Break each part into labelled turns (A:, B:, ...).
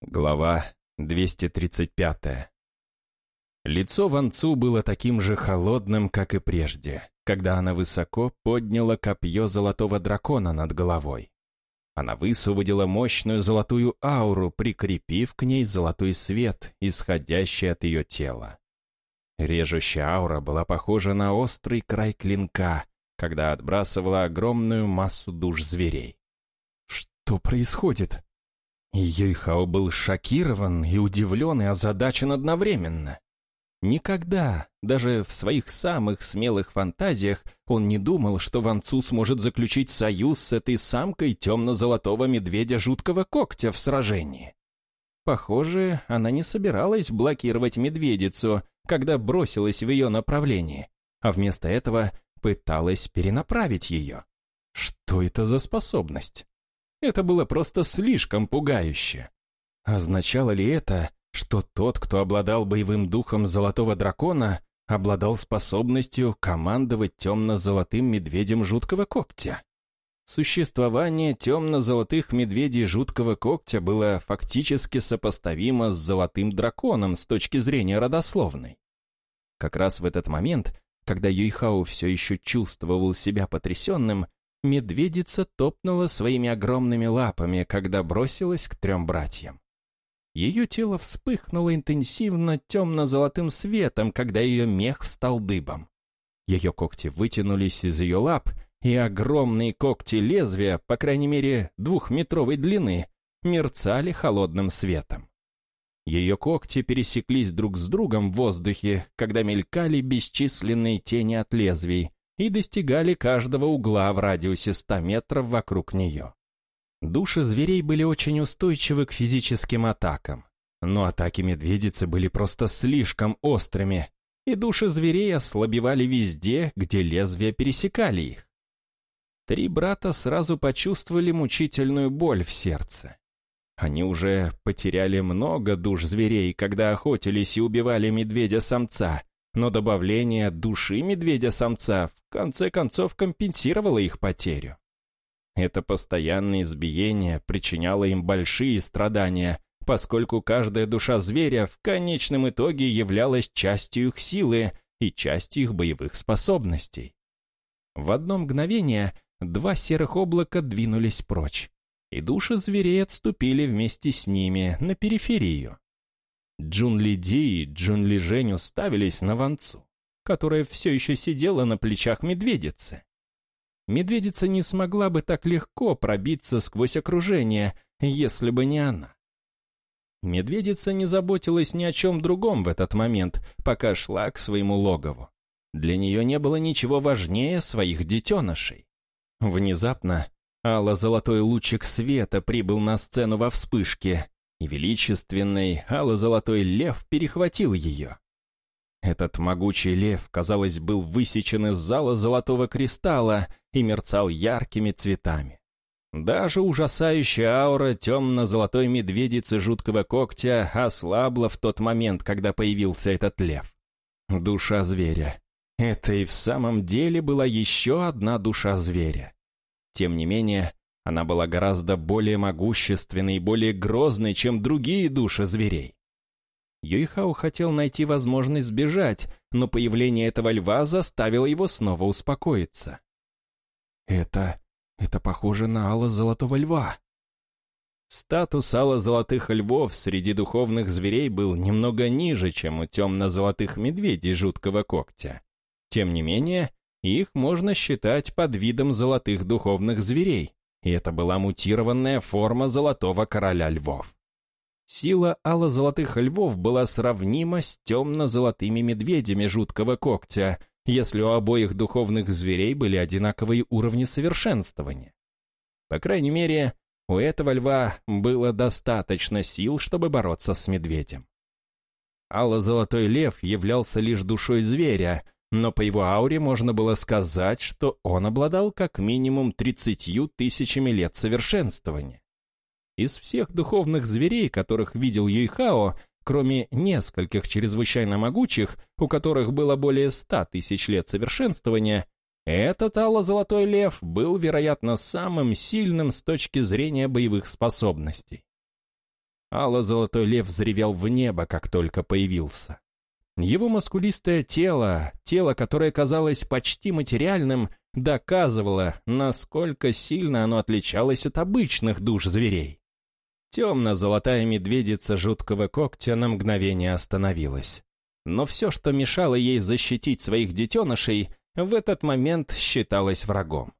A: Глава 235. Лицо Ван Цу было таким же холодным, как и прежде, когда она высоко подняла копье золотого дракона над головой. Она высвободила мощную золотую ауру, прикрепив к ней золотой свет, исходящий от ее тела. Режущая аура была похожа на острый край клинка, когда отбрасывала огромную массу душ зверей. «Что происходит?» Юйхао был шокирован и удивлен и озадачен одновременно. Никогда, даже в своих самых смелых фантазиях, он не думал, что Ван Цу сможет заключить союз с этой самкой темно-золотого медведя жуткого когтя в сражении. Похоже, она не собиралась блокировать медведицу, когда бросилась в ее направлении, а вместо этого пыталась перенаправить ее. Что это за способность? Это было просто слишком пугающе. Означало ли это, что тот, кто обладал боевым духом Золотого Дракона, обладал способностью командовать темно-золотым медведем жуткого когтя? Существование темно-золотых медведей жуткого когтя было фактически сопоставимо с золотым драконом с точки зрения родословной. Как раз в этот момент, когда Юйхау все еще чувствовал себя потрясенным, Медведица топнула своими огромными лапами, когда бросилась к трем братьям. Ее тело вспыхнуло интенсивно темно-золотым светом, когда ее мех встал дыбом. Ее когти вытянулись из ее лап, и огромные когти лезвия, по крайней мере двухметровой длины, мерцали холодным светом. Ее когти пересеклись друг с другом в воздухе, когда мелькали бесчисленные тени от лезвий, и достигали каждого угла в радиусе 100 метров вокруг нее. Души зверей были очень устойчивы к физическим атакам, но атаки медведицы были просто слишком острыми, и души зверей ослабевали везде, где лезвия пересекали их. Три брата сразу почувствовали мучительную боль в сердце. Они уже потеряли много душ зверей, когда охотились и убивали медведя-самца, но добавление души медведя-самца в конце концов компенсировало их потерю. Это постоянное избиение причиняло им большие страдания, поскольку каждая душа зверя в конечном итоге являлась частью их силы и частью их боевых способностей. В одно мгновение два серых облака двинулись прочь, и души зверей отступили вместе с ними на периферию. Джун Ли Ди и Джун Ли Жень уставились на Ванцу, которая все еще сидела на плечах медведицы. Медведица не смогла бы так легко пробиться сквозь окружение, если бы не она. Медведица не заботилась ни о чем другом в этот момент, пока шла к своему логову. Для нее не было ничего важнее своих детенышей. Внезапно алло-золотой лучик света прибыл на сцену во вспышке, и величественный ало-золотой лев перехватил ее. Этот могучий лев, казалось, был высечен из зала золотого кристалла и мерцал яркими цветами. Даже ужасающая аура темно-золотой медведицы жуткого когтя ослабла в тот момент, когда появился этот лев. Душа зверя. Это и в самом деле была еще одна душа зверя. Тем не менее, она была гораздо более могущественной и более грозной, чем другие души зверей. Юйхао хотел найти возможность сбежать, но появление этого льва заставило его снова успокоиться. «Это... это похоже на ало золотого льва». Статус ало-золотых львов среди духовных зверей был немного ниже, чем у темно-золотых медведей жуткого когтя. Тем не менее, их можно считать под видом золотых духовных зверей, и это была мутированная форма золотого короля львов. Сила алло-золотых львов была сравнима с темно-золотыми медведями жуткого когтя, если у обоих духовных зверей были одинаковые уровни совершенствования. По крайней мере, у этого льва было достаточно сил, чтобы бороться с медведем. Алло-золотой лев являлся лишь душой зверя, но по его ауре можно было сказать, что он обладал как минимум тридцатью тысячами лет совершенствования. Из всех духовных зверей, которых видел Юйхао, кроме нескольких чрезвычайно могучих, у которых было более ста тысяч лет совершенствования, этот алло-золотой лев был, вероятно, самым сильным с точки зрения боевых способностей. Алло-золотой лев взревел в небо, как только появился. Его мускулистое тело, тело, которое казалось почти материальным, доказывало, насколько сильно оно отличалось от обычных душ зверей. Темно-золотая медведица жуткого когтя на мгновение остановилась. Но все, что мешало ей защитить своих детенышей, в этот момент считалось врагом.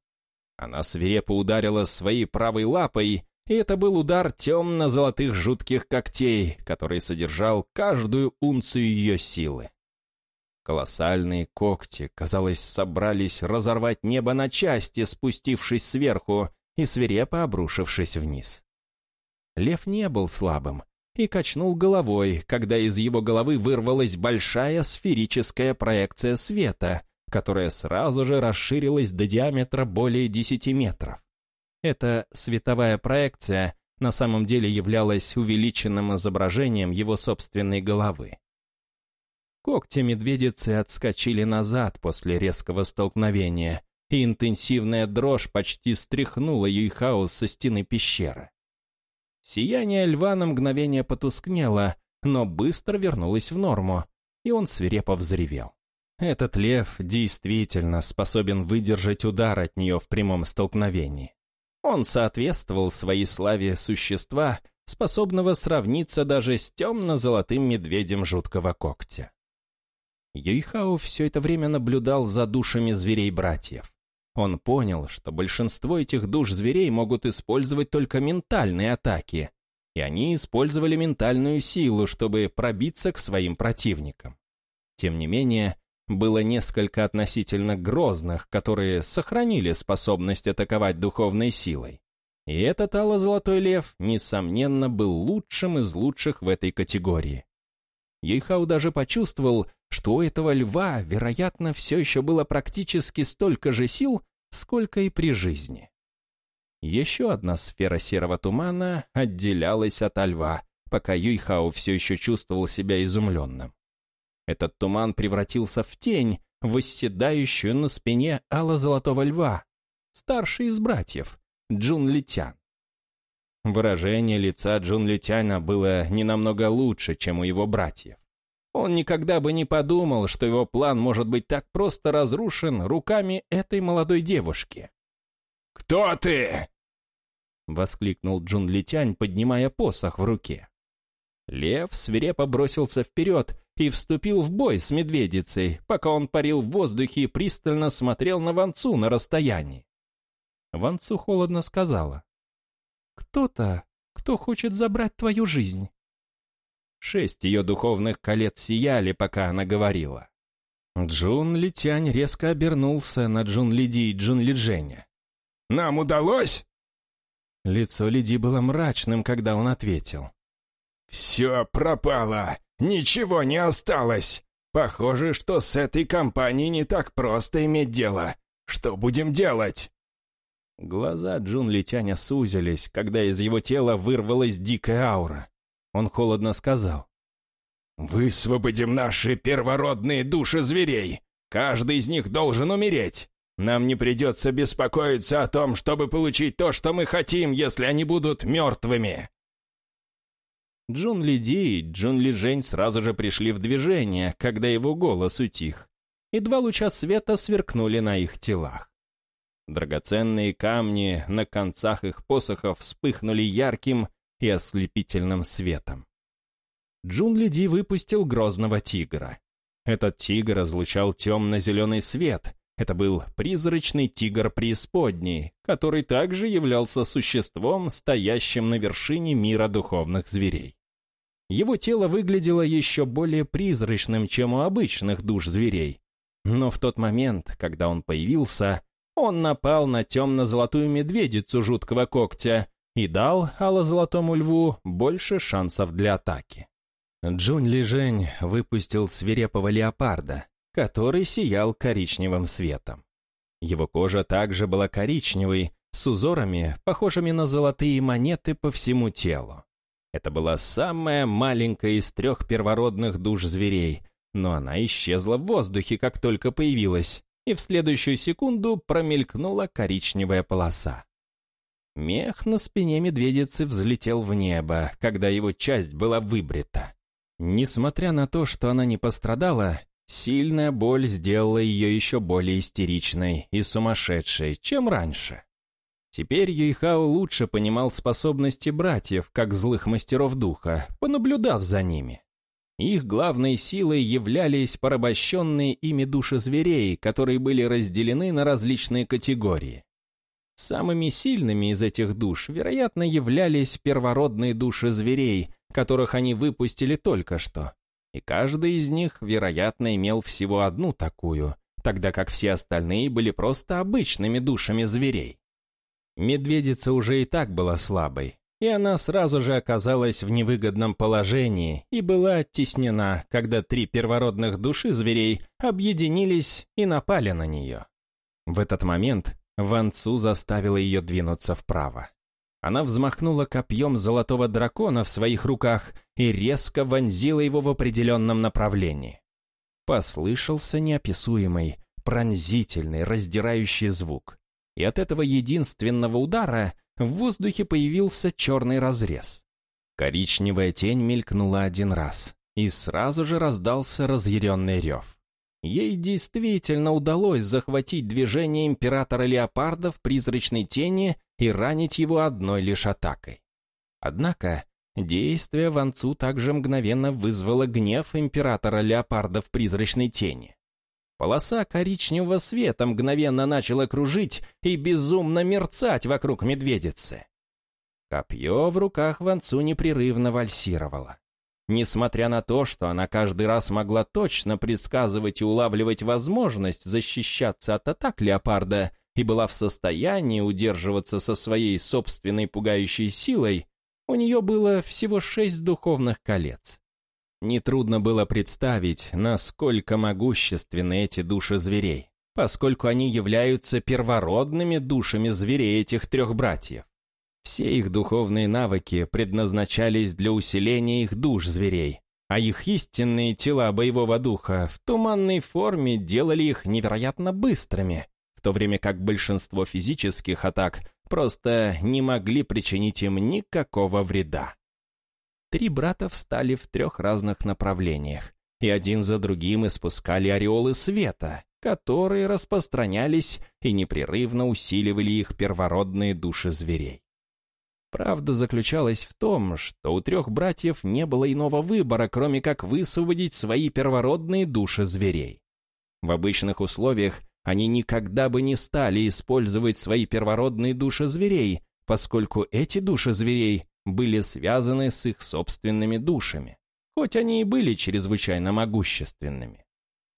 A: Она свирепо ударила своей правой лапой, и это был удар темно-золотых жутких когтей, который содержал каждую унцию ее силы. Колоссальные когти, казалось, собрались разорвать небо на части, спустившись сверху и свирепо обрушившись вниз. Лев не был слабым и качнул головой, когда из его головы вырвалась большая сферическая проекция света, которая сразу же расширилась до диаметра более 10 метров. Эта световая проекция на самом деле являлась увеличенным изображением его собственной головы. Когти медведицы отскочили назад после резкого столкновения, и интенсивная дрожь почти стряхнула Юйхао со стены пещеры. Сияние льва на мгновение потускнело, но быстро вернулось в норму, и он свирепо взревел. Этот лев действительно способен выдержать удар от нее в прямом столкновении. Он соответствовал своей славе существа, способного сравниться даже с темно-золотым медведем жуткого когтя. Юйхао все это время наблюдал за душами зверей-братьев. Он понял, что большинство этих душ зверей могут использовать только ментальные атаки, и они использовали ментальную силу, чтобы пробиться к своим противникам. Тем не менее, было несколько относительно грозных, которые сохранили способность атаковать духовной силой. И этот алло-золотой лев, несомненно, был лучшим из лучших в этой категории. Ейхау даже почувствовал, что у этого льва, вероятно, все еще было практически столько же сил, сколько и при жизни. Еще одна сфера серого тумана отделялась от льва, пока Юйхау все еще чувствовал себя изумленным. Этот туман превратился в тень, восседающую на спине ало-золотого льва, старший из братьев, Джун Литян. Выражение лица Джун Литяна было не намного лучше, чем у его братьев. Он никогда бы не подумал, что его план может быть так просто разрушен руками этой молодой девушки.
B: «Кто ты?»
A: — воскликнул Джун Литянь, поднимая посох в руке. Лев свирепо бросился вперед и вступил в бой с медведицей, пока он парил в воздухе и пристально смотрел на Ванцу на расстоянии. Ванцу холодно сказала. «Кто-то, кто хочет забрать твою жизнь». Шесть ее духовных колец сияли, пока она говорила. Джун Литянь резко обернулся на Джун Лиди и Джун Лидженя.
B: «Нам удалось?»
A: Лицо Лиди было мрачным, когда он ответил.
B: «Все пропало. Ничего не осталось. Похоже, что с этой компанией не так просто иметь дело. Что будем делать?»
A: Глаза Джун Литяня сузились, когда из его тела вырвалась дикая аура. Он холодно сказал.
B: «Высвободим наши первородные души зверей. Каждый из них должен умереть. Нам не придется беспокоиться о том, чтобы получить то, что мы хотим, если они будут мертвыми».
A: Джун Ли Ди и Джун Ли Жень сразу же пришли в движение, когда его голос утих, и два луча света сверкнули на их телах. Драгоценные камни на концах их посохов вспыхнули ярким и ослепительным светом. Джун Ли Ди выпустил грозного тигра. Этот тигр разлучал темно-зеленый свет. Это был призрачный тигр преисподней, который также являлся существом, стоящим на вершине мира духовных зверей. Его тело выглядело еще более призрачным, чем у обычных душ зверей. Но в тот момент, когда он появился, он напал на темно-золотую медведицу жуткого когтя и дал ало-золотому льву больше шансов для атаки. Джун Лижень выпустил свирепого леопарда, который сиял коричневым светом. Его кожа также была коричневой, с узорами, похожими на золотые монеты по всему телу. Это была самая маленькая из трех первородных душ зверей, но она исчезла в воздухе, как только появилась, и в следующую секунду промелькнула коричневая полоса. Мех на спине медведицы взлетел в небо, когда его часть была выбрита. Несмотря на то, что она не пострадала, сильная боль сделала ее еще более истеричной и сумасшедшей, чем раньше. Теперь Юйхао лучше понимал способности братьев, как злых мастеров духа, понаблюдав за ними. Их главной силой являлись порабощенные ими души зверей, которые были разделены на различные категории. Самыми сильными из этих душ, вероятно, являлись первородные души зверей, которых они выпустили только что. И каждый из них, вероятно, имел всего одну такую, тогда как все остальные были просто обычными душами зверей. Медведица уже и так была слабой, и она сразу же оказалась в невыгодном положении и была оттеснена, когда три первородных души зверей объединились и напали на нее. В этот момент Ван Цу заставила ее двинуться вправо. Она взмахнула копьем золотого дракона в своих руках и резко вонзила его в определенном направлении. Послышался неописуемый, пронзительный, раздирающий звук и от этого единственного удара в воздухе появился черный разрез. Коричневая тень мелькнула один раз, и сразу же раздался разъяренный рев. Ей действительно удалось захватить движение императора Леопарда в призрачной тени и ранить его одной лишь атакой. Однако действие Ван Цу также мгновенно вызвало гнев императора Леопарда в призрачной тени. Полоса коричневого света мгновенно начала кружить и безумно мерцать вокруг медведицы. Копье в руках Ванцу непрерывно вальсировало. Несмотря на то, что она каждый раз могла точно предсказывать и улавливать возможность защищаться от атак леопарда и была в состоянии удерживаться со своей собственной пугающей силой, у нее было всего шесть духовных колец. Нетрудно было представить, насколько могущественны эти души зверей, поскольку они являются первородными душами зверей этих трех братьев. Все их духовные навыки предназначались для усиления их душ зверей, а их истинные тела боевого духа в туманной форме делали их невероятно быстрыми, в то время как большинство физических атак просто не могли причинить им никакого вреда. Три брата встали в трех разных направлениях, и один за другим испускали ореолы света, которые распространялись и непрерывно усиливали их первородные души зверей. Правда заключалась в том, что у трех братьев не было иного выбора, кроме как высвободить свои первородные души зверей. В обычных условиях они никогда бы не стали использовать свои первородные души зверей, поскольку эти души зверей были связаны с их собственными душами, хоть они и были чрезвычайно могущественными.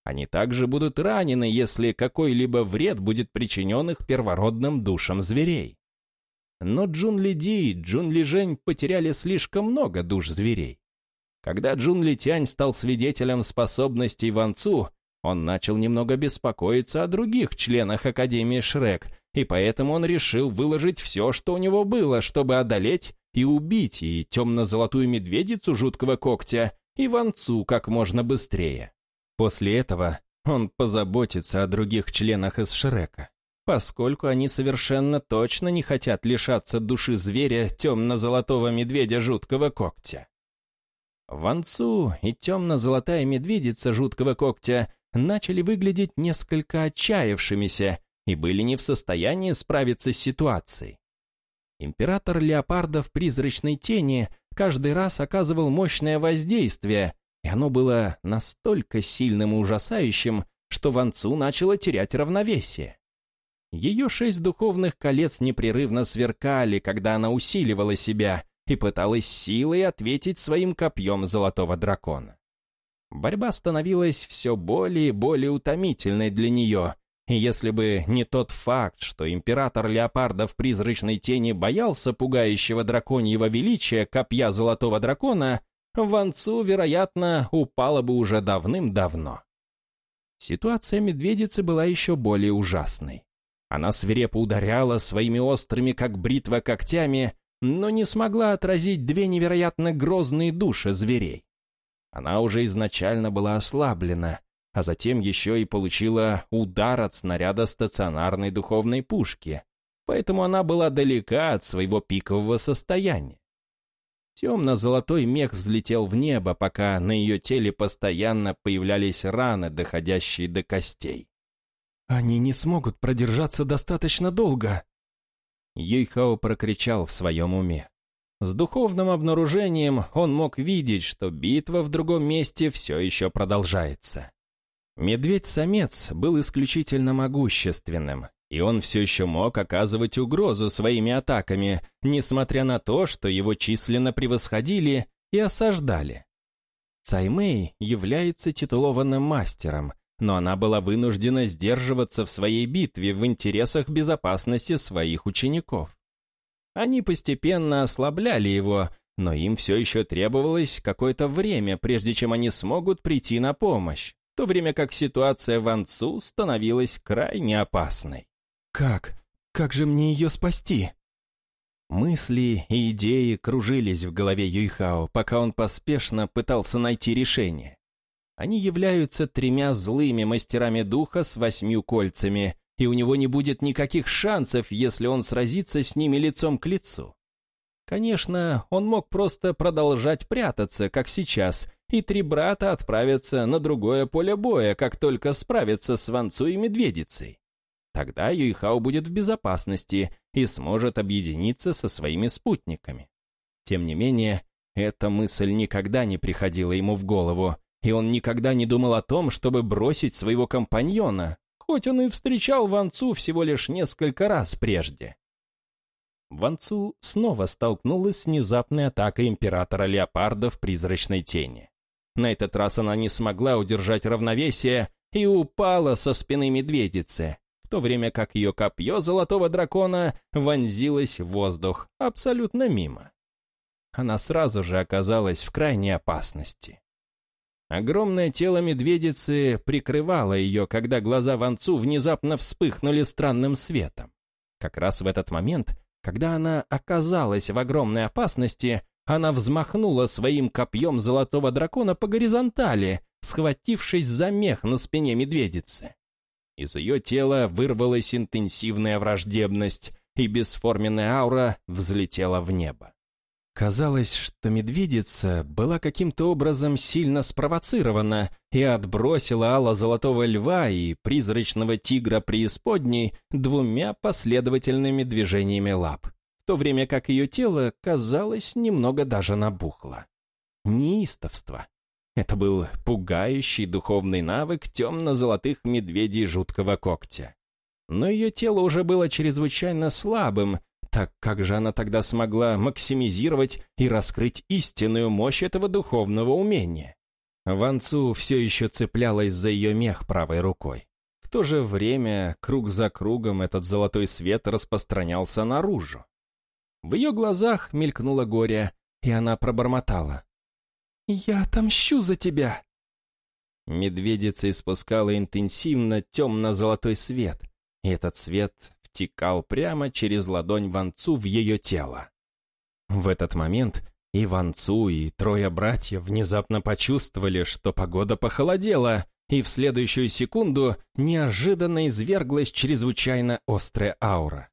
A: Они также будут ранены, если какой-либо вред будет причинен их первородным душам зверей. Но Джун Ли Ди и Джун Ли Жень потеряли слишком много душ зверей. Когда Джун Ли Тянь стал свидетелем способностей Ван Цу, он начал немного беспокоиться о других членах Академии Шрек, и поэтому он решил выложить все, что у него было, чтобы одолеть и убить и темно-золотую медведицу жуткого когтя, и Ванцу как можно быстрее. После этого он позаботится о других членах из Шрека, поскольку они совершенно точно не хотят лишаться души зверя темно-золотого медведя жуткого когтя. Ванцу и темно-золотая медведица жуткого когтя начали выглядеть несколько отчаявшимися и были не в состоянии справиться с ситуацией. Император Леопарда в призрачной тени каждый раз оказывал мощное воздействие, и оно было настолько сильным и ужасающим, что Ван Цу начала терять равновесие. Ее шесть духовных колец непрерывно сверкали, когда она усиливала себя и пыталась силой ответить своим копьем золотого дракона. Борьба становилась все более и более утомительной для нее, если бы не тот факт, что император Леопарда в призрачной тени боялся пугающего драконьего величия копья золотого дракона, Ван Цу, вероятно, упала бы уже давным-давно. Ситуация медведицы была еще более ужасной. Она свирепо ударяла своими острыми, как бритва, когтями, но не смогла отразить две невероятно грозные души зверей. Она уже изначально была ослаблена, а затем еще и получила удар от снаряда стационарной духовной пушки. поэтому она была далека от своего пикового состояния. Темно-золотой мех взлетел в небо, пока на ее теле постоянно появлялись раны, доходящие до костей. «Они не смогут продержаться достаточно долго!» Юйхао прокричал в своем уме. С духовным обнаружением он мог видеть, что битва в другом месте все еще продолжается. Медведь-самец был исключительно могущественным, и он все еще мог оказывать угрозу своими атаками, несмотря на то, что его численно превосходили и осаждали. Цаймэй является титулованным мастером, но она была вынуждена сдерживаться в своей битве в интересах безопасности своих учеников. Они постепенно ослабляли его, но им все еще требовалось какое-то время, прежде чем они смогут прийти на помощь, в то время как ситуация в Анцу становилась крайне опасной. Как? Как же мне ее спасти? Мысли и идеи кружились в голове Юйхао, пока он поспешно пытался найти решение. Они являются тремя злыми мастерами духа с восьмью кольцами, и у него не будет никаких шансов, если он сразится с ними лицом к лицу. Конечно, он мог просто продолжать прятаться, как сейчас, и три брата отправятся на другое поле боя, как только справятся с Ванцу и Медведицей. Тогда Юйхао будет в безопасности и сможет объединиться со своими спутниками. Тем не менее, эта мысль никогда не приходила ему в голову, и он никогда не думал о том, чтобы бросить своего компаньона, хоть он и встречал Ван Цу всего лишь несколько раз прежде. Ван Цу снова столкнулась с внезапной атакой императора Леопарда в призрачной тени. На этот раз она не смогла удержать равновесие и упала со спины медведицы, то время как ее копье золотого дракона вонзилось в воздух абсолютно мимо. Она сразу же оказалась в крайней опасности. Огромное тело медведицы прикрывало ее, когда глаза Ванцу внезапно вспыхнули странным светом. Как раз в этот момент, когда она оказалась в огромной опасности, она взмахнула своим копьем золотого дракона по горизонтали, схватившись за мех на спине медведицы. Из ее тела вырвалась интенсивная враждебность, и бесформенная аура взлетела в небо. Казалось, что медведица была каким-то образом сильно спровоцирована и отбросила ала золотого льва и призрачного тигра преисподней двумя последовательными движениями лап, в то время как ее тело, казалось, немного даже набухло. Неистовство. Это был пугающий духовный навык темно-золотых медведей жуткого когтя. Но ее тело уже было чрезвычайно слабым, так как же она тогда смогла максимизировать и раскрыть истинную мощь этого духовного умения? Ван Цу все еще цеплялась за ее мех правой рукой. В то же время, круг за кругом, этот золотой свет распространялся наружу. В ее глазах мелькнуло горе, и она пробормотала. «Я отомщу за тебя!» Медведица испускала интенсивно темно-золотой свет, и этот свет втекал прямо через ладонь Ванцу в ее тело. В этот момент и Ванцу, и трое братьев внезапно почувствовали, что погода похолодела, и в следующую секунду неожиданно изверглась чрезвычайно острая аура.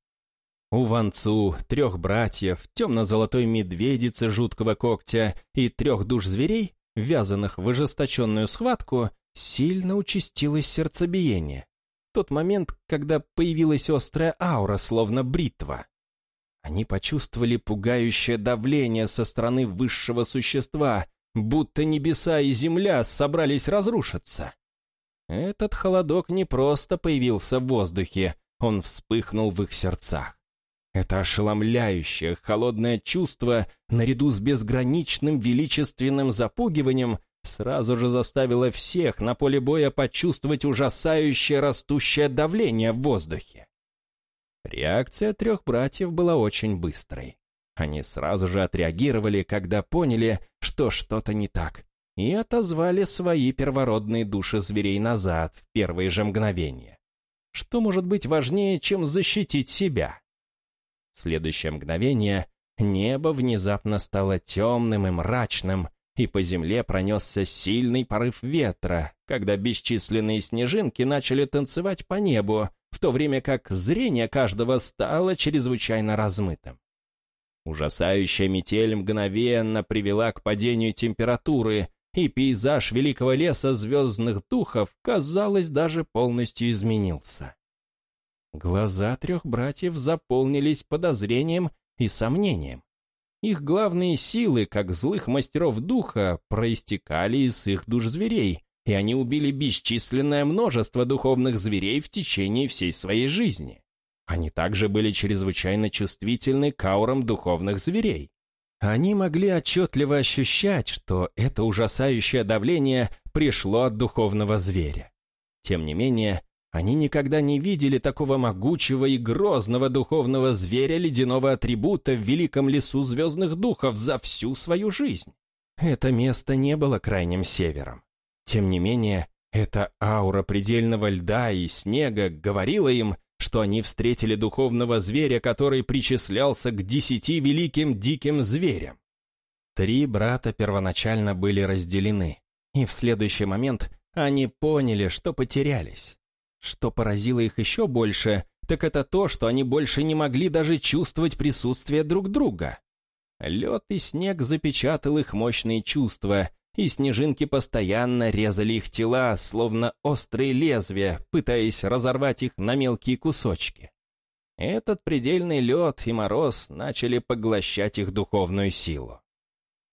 A: У Ванцу, трех братьев, темно-золотой медведицы жуткого когтя и трех душ зверей, ввязанных в ожесточенную схватку, сильно участилось сердцебиение. Тот момент, когда появилась острая аура, словно бритва. Они почувствовали пугающее давление со стороны высшего существа, будто небеса и земля собрались разрушиться. Этот холодок не просто появился в воздухе, он вспыхнул в их сердцах. Это ошеломляющее, холодное чувство, наряду с безграничным величественным запугиванием, сразу же заставило всех на поле боя почувствовать ужасающее растущее давление в воздухе. Реакция трех братьев была очень быстрой. Они сразу же отреагировали, когда поняли, что что-то не так, и отозвали свои первородные души зверей назад в первые же мгновения. Что может быть важнее, чем защитить себя? Следующее мгновение небо внезапно стало темным и мрачным, и по земле пронесся сильный порыв ветра, когда бесчисленные снежинки начали танцевать по небу, в то время как зрение каждого стало чрезвычайно размытым. Ужасающая метель мгновенно привела к падению температуры, и пейзаж великого леса звездных духов, казалось, даже полностью изменился. Глаза трех братьев заполнились подозрением и сомнением. Их главные силы, как злых мастеров духа, проистекали из их душ зверей, и они убили бесчисленное множество духовных зверей в течение всей своей жизни. Они также были чрезвычайно чувствительны к аурам духовных зверей. Они могли отчетливо ощущать, что это ужасающее давление пришло от духовного зверя. Тем не менее, они никогда не видели такого могучего и грозного духовного зверя ледяного атрибута в великом лесу звездных духов за всю свою жизнь. Это место не было крайним севером. Тем не менее, эта аура предельного льда и снега говорила им, что они встретили духовного зверя, который причислялся к десяти великим диким зверям. Три брата первоначально были разделены, и в следующий момент они поняли, что потерялись. Что поразило их еще больше, так это то, что они больше не могли даже чувствовать присутствие друг друга. Лед и снег запечатал их мощные чувства, и снежинки постоянно резали их тела, словно острые лезвия, пытаясь разорвать их на мелкие кусочки. Этот предельный лед и мороз начали поглощать их духовную силу.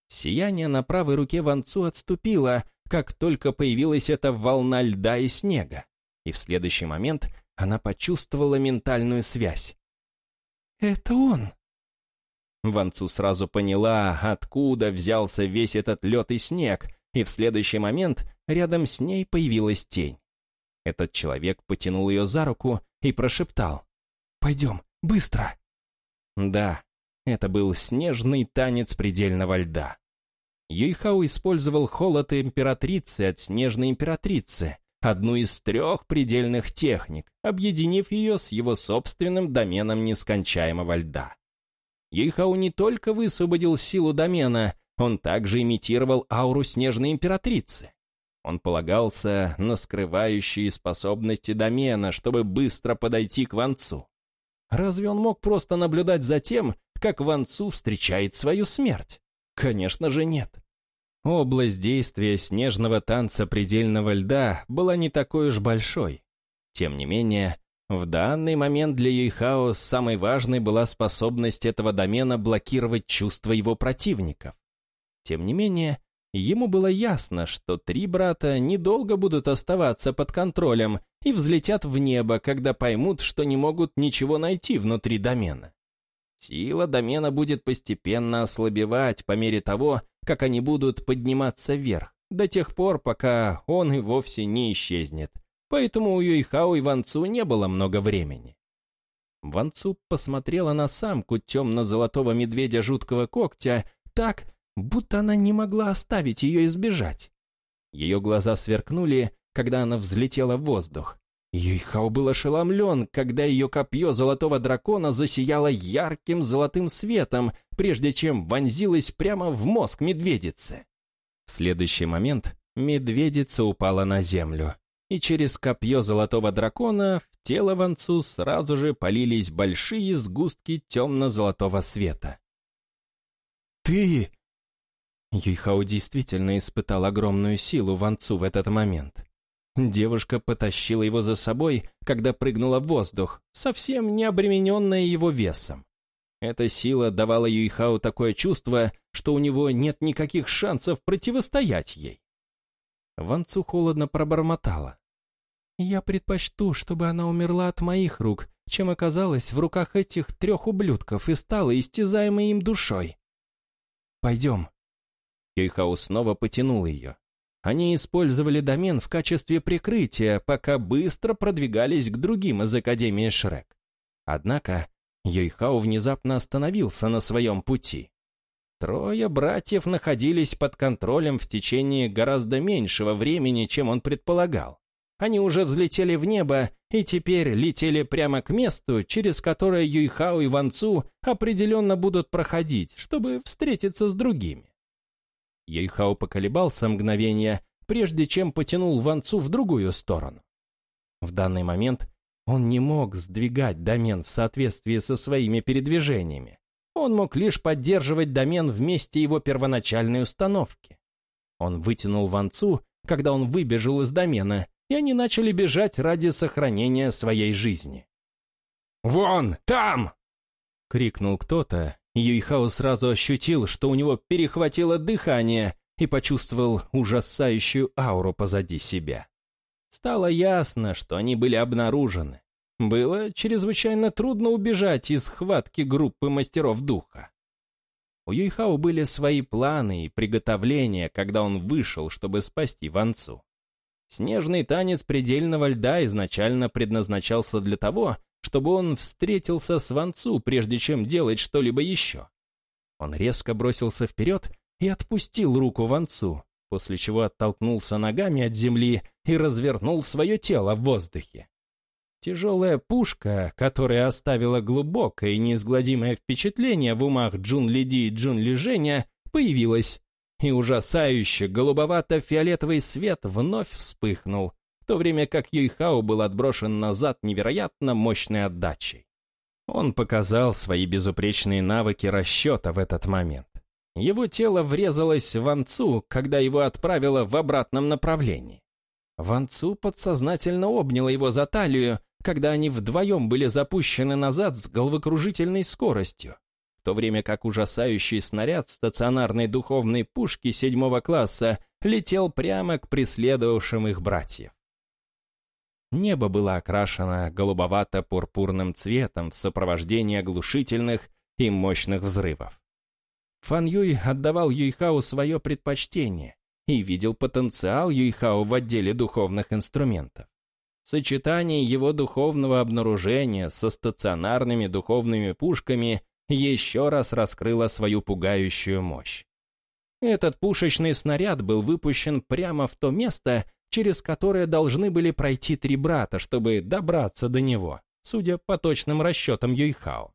A: Сияние на правой руке Ванцу отступило, как только появилась эта волна льда и снега и в следующий момент она почувствовала ментальную связь. «Это он!» Ванцу сразу поняла, откуда взялся весь этот лед и снег, и в следующий момент рядом с ней появилась тень. Этот человек потянул ее за руку и прошептал. «Пойдем, быстро!» Да, это был снежный танец предельного льда. Юйхао использовал холод императрицы от снежной императрицы, одну из трех предельных техник, объединив ее с его собственным доменом нескончаемого льда. Ейхау не только высвободил силу домена, он также имитировал ауру снежной императрицы. Он полагался на скрывающие способности домена, чтобы быстро подойти к Ванцу. Разве он мог просто наблюдать за тем, как Ванцу встречает свою смерть? Конечно же нет. Область действия снежного танца предельного льда была не такой уж большой. Тем не менее, в данный момент для Юйхао самой важной была способность этого домена блокировать чувства его противников. Тем не менее, ему было ясно, что три брата недолго будут оставаться под контролем и взлетят в небо, когда поймут, что не могут ничего найти внутри домена. Сила домена будет постепенно ослабевать по мере того, как они будут подниматься вверх, до тех пор, пока он и вовсе не исчезнет. Поэтому у Юйхао и Ванцу не было много времени. Ванцу посмотрела на самку темно-золотого медведя жуткого когтя так, будто она не могла оставить ее избежать. Ее глаза сверкнули, когда она взлетела в воздух. Юйхао был ошеломлен, когда ее копье золотого дракона засияло ярким золотым светом, прежде чем вонзилось прямо в мозг медведицы. В следующий момент медведица упала на землю, и через копье золотого дракона в тело Ванцу сразу же полились большие сгустки темно-золотого света. «Ты...» Юйхао действительно испытал огромную силу Ванцу в этот момент. Девушка потащила его за собой, когда прыгнула в воздух, совсем не обремененная его весом. Эта сила давала Юйхау такое чувство, что у него нет никаких шансов противостоять ей. Ван Цу холодно пробормотала. «Я предпочту, чтобы она умерла от моих рук, чем оказалась в руках этих трех ублюдков и стала истязаемой им душой. Пойдем». Юйхау снова потянул ее. Они использовали домен в качестве прикрытия, пока быстро продвигались к другим из Академии Шрек. Однако Юйхао внезапно остановился на своем пути. Трое братьев находились под контролем в течение гораздо меньшего времени, чем он предполагал. Они уже взлетели в небо и теперь летели прямо к месту, через которое Юйхао и Ван Цу определенно будут проходить, чтобы встретиться с другими. Ейхао поколебался мгновение, прежде чем потянул Ван Цу в другую сторону. В данный момент Он не мог сдвигать домен в соответствии со своими передвижениями. Он мог лишь поддерживать домен в месте его первоначальной установки. Он вытянул Ванцу, когда он выбежал из домена, и они начали бежать ради сохранения своей жизни.
B: «Вон, там!»
A: — крикнул кто-то, Юйхао сразу ощутил, что у него перехватило дыхание и почувствовал ужасающую ауру позади себя. Стало ясно, что они были обнаружены. Было чрезвычайно трудно убежать из схватки группы мастеров духа. У Юйхао были свои планы и приготовления, когда он вышел, чтобы спасти Ванцу. Снежный танец предельного льда изначально предназначался для того, чтобы он встретился с Ванцу, прежде чем делать что-либо еще. Он резко бросился вперед и отпустил руку Ванцу, после чего оттолкнулся ногами от земли и развернул свое тело в воздухе. Тяжелая пушка, которая оставила глубокое и неизгладимое впечатление в умах Джун Лиди и Джун Ли Женя, появилась, и ужасающе голубовато-фиолетовый свет вновь вспыхнул, то время как Юйхао был отброшен назад невероятно мощной отдачей. Он показал свои безупречные навыки расчета в этот момент. Его тело врезалось в Ванцу, когда его отправило в обратном направлении. Ванцу подсознательно обняла его за талию, когда они вдвоем были запущены назад с головокружительной скоростью, в то время как ужасающий снаряд стационарной духовной пушки седьмого класса летел прямо к преследовавшим их братьев. Небо было окрашено голубовато-пурпурным цветом в сопровождении оглушительных и мощных взрывов. Фан Юй отдавал Юйхао свое предпочтение и видел потенциал Юйхао в отделе духовных инструментов. Сочетание его духовного обнаружения со стационарными духовными пушками еще раз раскрыло свою пугающую мощь. Этот пушечный снаряд был выпущен прямо в то место, через которое должны были пройти три брата, чтобы добраться до него, судя по точным расчетам Юйхао.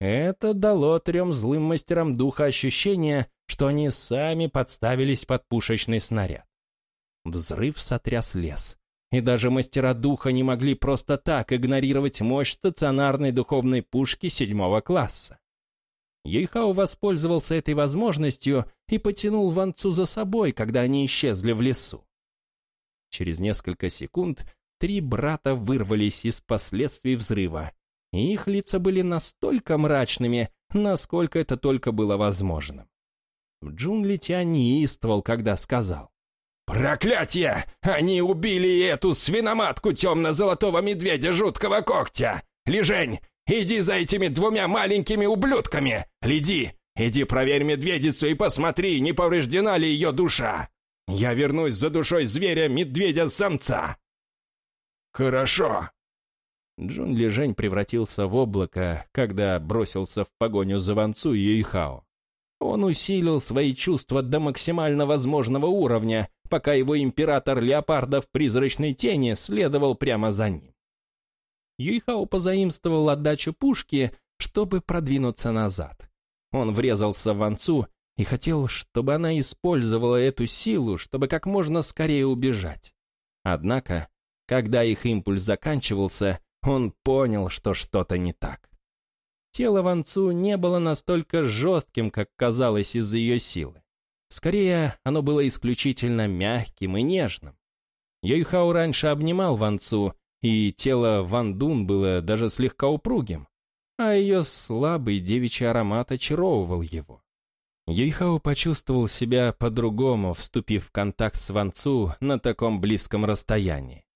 A: Это дало трем злым мастерам духа ощущение, что они сами подставились под пушечный снаряд. Взрыв сотряс лес, и даже мастера духа не могли просто так игнорировать мощь стационарной духовной пушки седьмого класса. Юйхао воспользовался этой возможностью и потянул Ванцу за собой, когда они исчезли в лесу. Через несколько секунд три брата вырвались из последствий взрыва и их лица были настолько мрачными, насколько это только было возможным. Джун Литя неистовал, когда сказал.
B: «Проклятье! Они убили эту свиноматку темно-золотого медведя жуткого когтя! Лежень, иди за этими двумя маленькими ублюдками! Лиди, иди проверь медведицу и посмотри, не повреждена ли ее душа! Я вернусь за душой зверя медведя-самца!» «Хорошо!»
A: Джун Лежень превратился в облако, когда бросился в погоню за Ванцу и Юйхао. Он усилил свои чувства до максимально возможного уровня, пока его император Леопарда в призрачной тени следовал прямо за ним. Юйхао позаимствовал отдачу пушки, чтобы продвинуться назад. Он врезался в Ванцу и хотел, чтобы она использовала эту силу, чтобы как можно скорее убежать. Однако, когда их импульс заканчивался, он понял, что что-то не так. Тело Ван Цу не было настолько жестким, как казалось из-за ее силы. Скорее, оно было исключительно мягким и нежным. Йойхао раньше обнимал Ван Цу, и тело Ван Дун было даже слегка упругим, а ее слабый девичий аромат очаровывал его. Юйхао почувствовал себя по-другому, вступив в контакт с Ван Цу на таком близком расстоянии.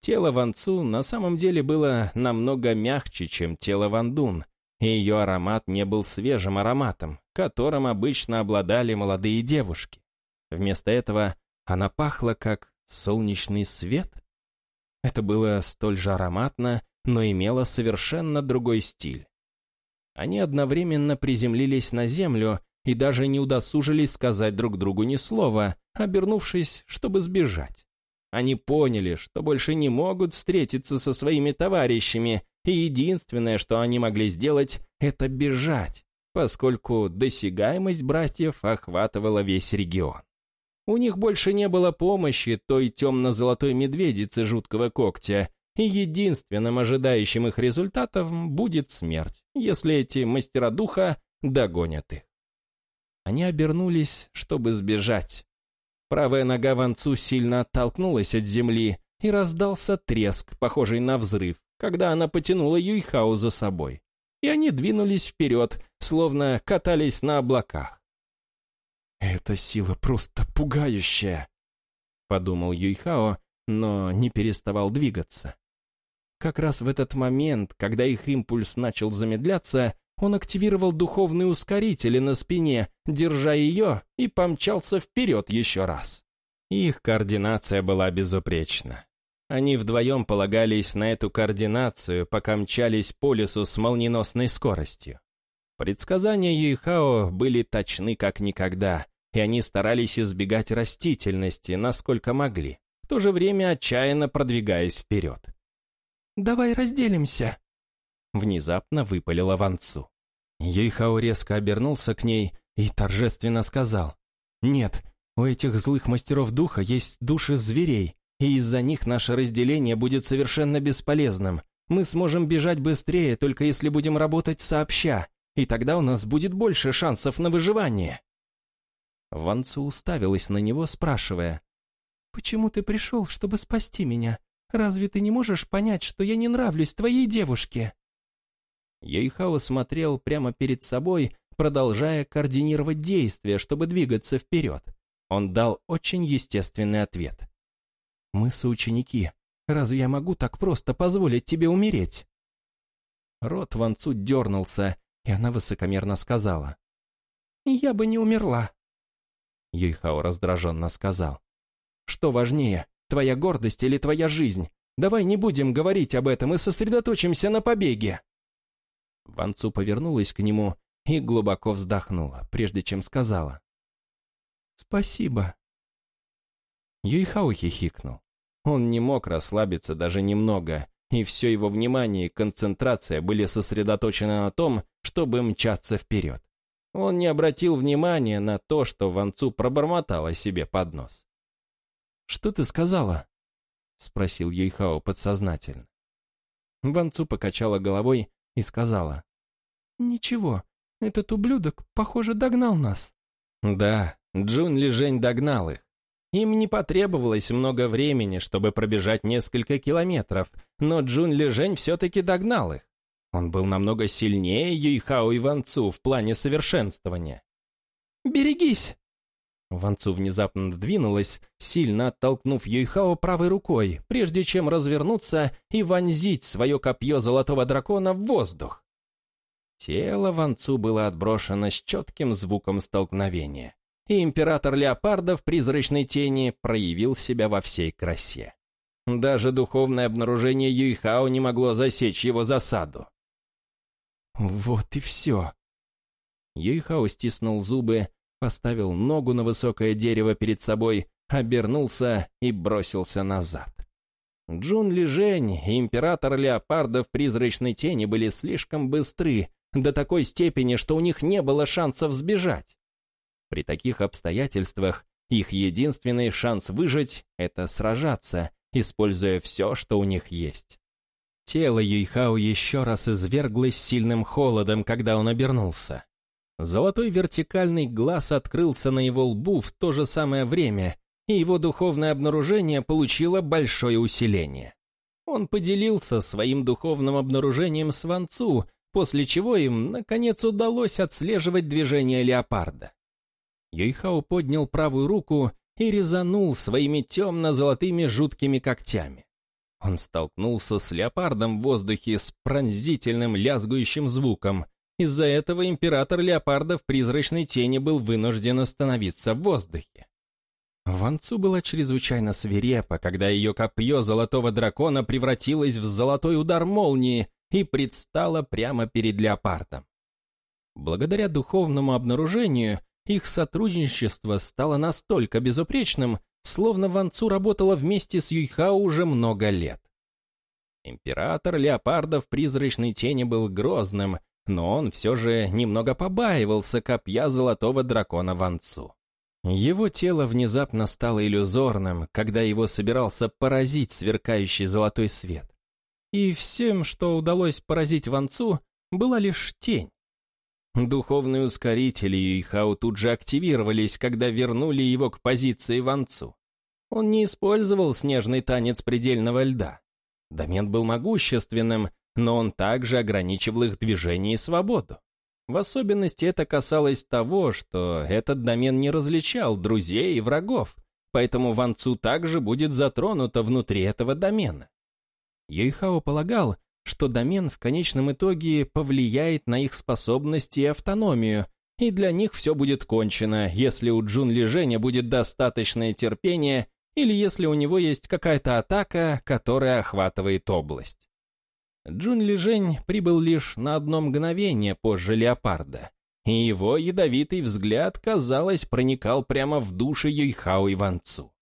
A: Тело Ван Цу на самом деле было намного мягче, чем тело Ван Дун, и ее аромат не был свежим ароматом, которым обычно обладали молодые девушки. Вместо этого она пахла как солнечный свет. Это было столь же ароматно, но имело совершенно другой стиль. Они одновременно приземлились на землю и даже не удосужились сказать друг другу ни слова, обернувшись, чтобы сбежать. Они поняли, что больше не могут встретиться со своими товарищами, и единственное, что они могли сделать, это бежать, поскольку досягаемость братьев охватывала весь регион. У них больше не было помощи той темно-золотой медведицы жуткого когтя, и единственным ожидающим их результатом будет смерть, если эти мастера духа догонят их. Они обернулись, чтобы сбежать. Правая нога Ванцу сильно оттолкнулась от земли, и раздался треск, похожий на взрыв, когда она потянула Юйхао за собой. И они двинулись вперед, словно катались на облаках.
B: «Эта сила просто пугающая», — подумал Юйхао, но не переставал двигаться.
A: Как раз в этот момент, когда их импульс начал замедляться, он активировал духовные ускорители на спине, держа ее, и помчался вперед еще раз. Их координация была безупречна. Они вдвоем полагались на эту координацию, пока мчались по лесу с молниеносной скоростью. Предсказания Юйхао были точны как никогда, и они старались избегать растительности, насколько могли, в то же время отчаянно продвигаясь вперед.
C: «Давай разделимся!»
A: Внезапно выпалила Ванцу. Юйхао резко обернулся к ней и торжественно сказал. «Нет, у этих злых мастеров духа есть души зверей, и из-за них наше разделение будет совершенно бесполезным. Мы сможем бежать быстрее, только если будем работать сообща, и тогда у нас будет больше шансов на выживание». Ванцу уставилась на него, спрашивая.
C: «Почему ты пришел, чтобы спасти меня? Разве ты не можешь понять, что я не нравлюсь твоей девушке?»
A: Йейхао смотрел прямо перед собой, продолжая координировать действия, чтобы двигаться вперед. Он дал очень естественный ответ. «Мы соученики. Разве я могу так просто позволить тебе умереть?» Рот Ван Цу дернулся, и она высокомерно сказала.
C: «Я бы не умерла».
A: Юйхао раздраженно сказал. «Что важнее, твоя гордость или твоя жизнь? Давай не будем говорить об этом и сосредоточимся на побеге». Ван Цу повернулась к нему и глубоко вздохнула, прежде чем сказала.
C: «Спасибо».
A: Юйхао хихикнул. Он не мог расслабиться даже немного, и все его внимание и концентрация были сосредоточены на том, чтобы мчаться вперед. Он не обратил внимания на то, что Ван Цу пробормотала себе под нос. «Что ты сказала?» — спросил Юйхао подсознательно. Ван Цу покачала головой и сказала.
C: «Ничего, этот ублюдок, похоже, догнал нас».
A: Да, Джун Лижень догнал их. Им не потребовалось много времени, чтобы пробежать несколько километров, но Джун Лижень все-таки догнал их. Он был намного сильнее Юйхао и Ван Цу в плане совершенствования.
C: «Берегись!»
A: Ван Цу внезапно двинулась, сильно оттолкнув Юйхао правой рукой, прежде чем развернуться и вонзить свое копье золотого дракона в воздух. Тело Ван Цу было отброшено с четким звуком столкновения, и император леопарда в призрачной тени проявил себя во всей красе. Даже духовное обнаружение Юйхао не могло засечь его засаду.
C: «Вот и все!»
A: Юйхао стиснул зубы поставил ногу на высокое дерево перед собой, обернулся и бросился назад. Джун Ли Жень и император Леопарда в призрачной тени были слишком быстры, до такой степени, что у них не было шансов сбежать. При таких обстоятельствах их единственный шанс выжить — это сражаться, используя все, что у них есть. Тело Юйхао еще раз изверглось сильным холодом, когда он обернулся. Золотой вертикальный глаз открылся на его лбу в то же самое время, и его духовное обнаружение получило большое усиление. Он поделился своим духовным обнаружением с Ванцу, после чего им, наконец, удалось отслеживать движение леопарда. Юйхао поднял правую руку и резанул своими темно-золотыми жуткими когтями. Он столкнулся с леопардом в воздухе с пронзительным лязгующим звуком, из-за этого император леопарда в призрачной тени был вынужден остановиться в воздухе. Ван Цу была чрезвычайно свирепа, когда ее копье золотого дракона превратилось в золотой удар молнии и предстало прямо перед леопардом. Благодаря духовному обнаружению их сотрудничество стало настолько безупречным, словно Ван Цу работала вместе с Юйхао уже много лет. Император леопарда в призрачной тени был грозным, но он все же немного побаивался копья золотого дракона Ванцу. Его тело внезапно стало иллюзорным, когда его собирался поразить сверкающий золотой свет. и всем, что удалось поразить Ван Цу, была лишь тень. Духовные ускорители Юйхао тут же активировались, когда вернули его к позиции Ван Цу. Он не использовал снежный танец предельного льда. Домен был могущественным, но он также ограничивал их движение и свободу. В особенности это касалось того, что этот домен не различал друзей и врагов, поэтому Ван Цу также будет затронута внутри этого домена. Юйхао полагал, что домен в конечном итоге повлияет на их способности и автономию, и для них все будет кончено, если у Джун Ли Женя будет достаточное терпение или если у него есть какая-то атака, которая охватывает область. Джун Ли Жень прибыл лишь на одно мгновение позже Леопарда, и его ядовитый взгляд, казалось, проникал прямо в души Юйхао и Ван Цу.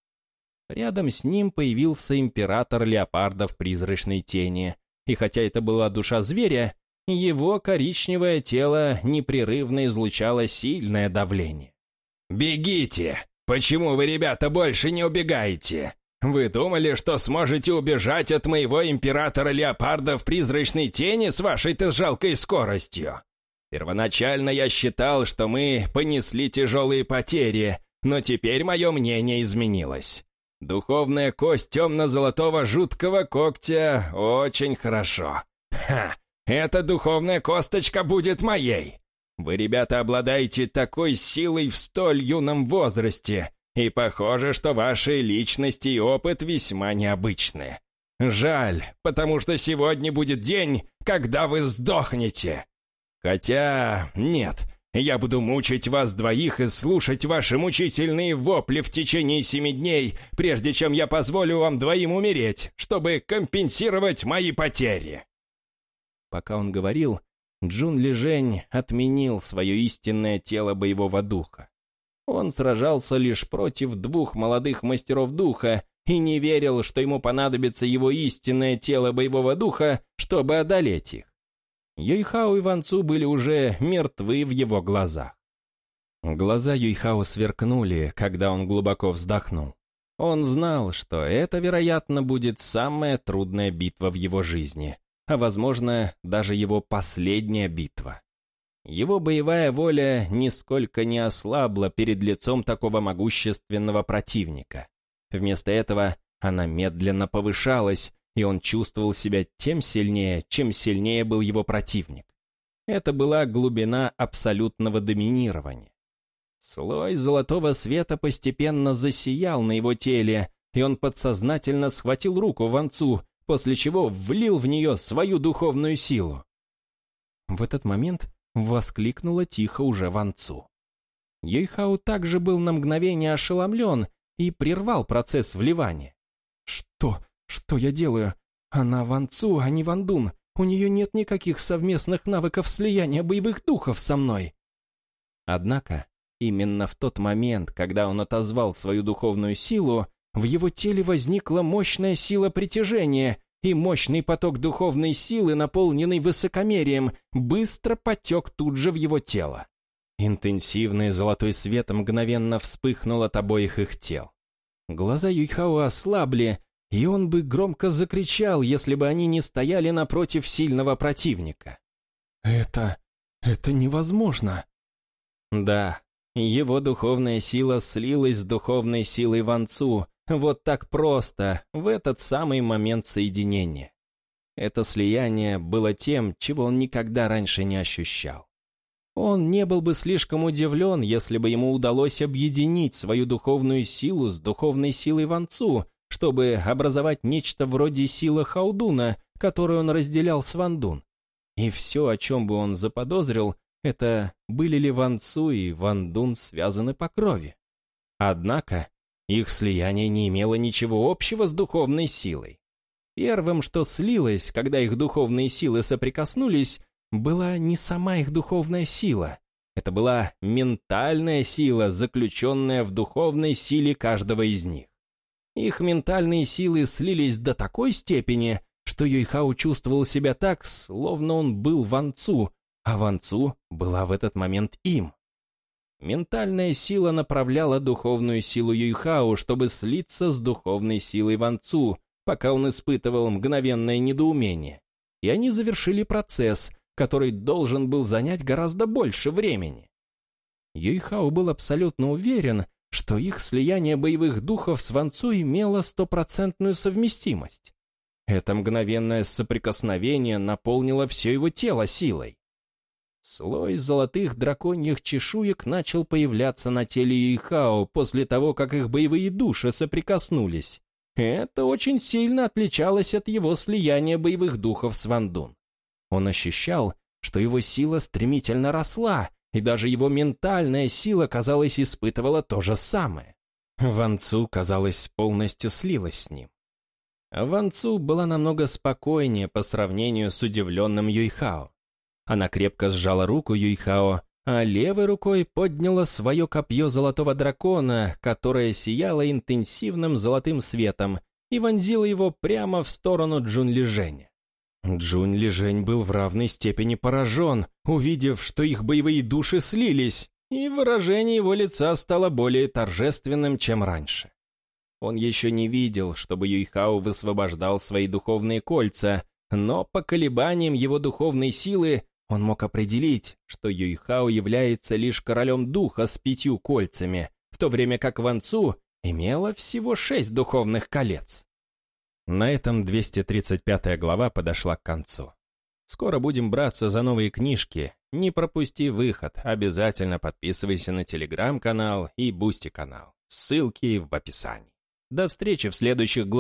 A: Рядом с ним появился император Леопарда в призрачной тени, и хотя это была душа зверя, его коричневое тело непрерывно излучало сильное давление.
B: «Бегите! Почему вы, ребята, больше не убегаете? Вы думали, что сможете убежать от моего императора-леопарда в призрачной тени с вашей-то жалкой скоростью? Первоначально я считал, что мы понесли тяжелые потери, но теперь мое мнение изменилось. Духовная кость темно-золотого жуткого когтя очень хорошо. Ха! Эта духовная косточка будет моей! Вы, ребята, обладаете такой силой в столь юном возрасте, и похоже, что ваши личности и опыт весьма необычны. Жаль, потому что сегодня будет день, когда вы сдохнете. Хотя, нет, я буду мучить вас двоих и слушать ваши мучительные вопли в течение семи дней, прежде чем я позволю вам двоим умереть, чтобы компенсировать мои потери».
A: Пока он говорил, Джун Лижень отменил свое истинное тело боевого духа. Он сражался лишь против двух молодых мастеров духа и не верил, что ему понадобится его истинное тело боевого духа, чтобы одолеть их. Юйхао и Ван Цу были уже мертвы в его глазах. Глаза Юйхао сверкнули, когда он глубоко вздохнул. Он знал, что это, вероятно, будет самая трудная битва в его жизни, а, возможно, даже его последняя битва. Его боевая воля нисколько не ослабла перед лицом такого могущественного противника. Вместо этого она медленно повышалась, и он чувствовал себя тем сильнее, чем сильнее был его противник. Это была глубина абсолютного доминирования. Слой золотого света постепенно засиял на его теле, и он подсознательно схватил руку Ванцу, после чего влил в нее свою духовную силу. В этот момент воскликнула тихо уже Ванцу. Йойхау также был на мгновение ошеломлен и прервал процесс вливания. «Что? Что я делаю? Она Ван Цу, а не Ван Дун. У нее нет никаких совместных навыков слияния боевых духов со мной. Однако, именно в тот момент, когда он отозвал свою духовную силу, в его теле возникла мощная сила притяжения, и мощный поток духовной силы, наполненный высокомерием, быстро потек тут же в его тело. Интенсивный золотой свет мгновенно вспыхнул от обоих их тел. Глаза Юйхао ослабли, и он бы громко закричал, если бы они не стояли напротив сильного противника.
C: «Это... это невозможно!»
A: Да, его духовная сила слилась с духовной силой Ван Цу, вот так просто, в этот самый момент соединения. Это слияние было тем, чего он никогда раньше не ощущал. Он не был бы слишком удивлен, если бы ему удалось объединить свою духовную силу с духовной силой Ван Цу, чтобы образовать нечто вроде силы Хаудуна, которую он разделял с Вандун. И все, о чем бы он заподозрил, это были ли Ван Цу и Ван Дун связаны по крови. Однако их слияние не имело ничего общего с духовной силой. Первым, что слилось, когда их духовные силы соприкоснулись, была не сама их духовная сила. Это была ментальная сила, заключенная в духовной силе каждого из них. Их ментальные силы слились до такой степени, что Юйхао чувствовал себя так, словно он был Ван Цу, а Ван Цу была в этот момент им. Ментальная сила направляла духовную силу Юйхао, чтобы слиться с духовной силой Ван Цу, пока он испытывал мгновенное недоумение, и они завершили процесс, который должен был занять гораздо больше времени. Юйхао был абсолютно уверен, что их слияние боевых духов с Ванцу имело стопроцентную совместимость. Это мгновенное соприкосновение наполнило все его тело силой. Слой золотых драконьих чешуек начал появляться на теле Юйхао после того, как их боевые души соприкоснулись. Это очень сильно отличалось от его слияния боевых духов с Вандун. Он ощущал, что его сила стремительно росла, и даже его ментальная сила, казалось, испытывала то же самое. Ван Цу, казалось, полностью слилась с ним. Ван Цу была намного спокойнее по сравнению с удивленным Юйхао. Она крепко сжала руку Юйхао, а левой рукой подняла свое копье золотого дракона, которое сияло интенсивным золотым светом, и вонзила его прямо в сторону Джун Лиженя. Джун Лижень был в равной степени поражен, увидев, что их боевые души слились, и выражение его лица стало более торжественным, чем раньше. Он еще не видел, чтобы Юйхао высвобождал свои духовные кольца, но по колебаниям его духовной силы он мог определить, что Юйхао является лишь королем духа с пятью кольцами, в то время как Ван Цю имела всего шесть духовных колец. На этом 235 глава подошла к концу. Скоро будем браться за новые книжки. Не пропусти выход, обязательно подписывайся на телеграм-канал и бусти-канал. Ссылки в описании. До встречи в следующих главах.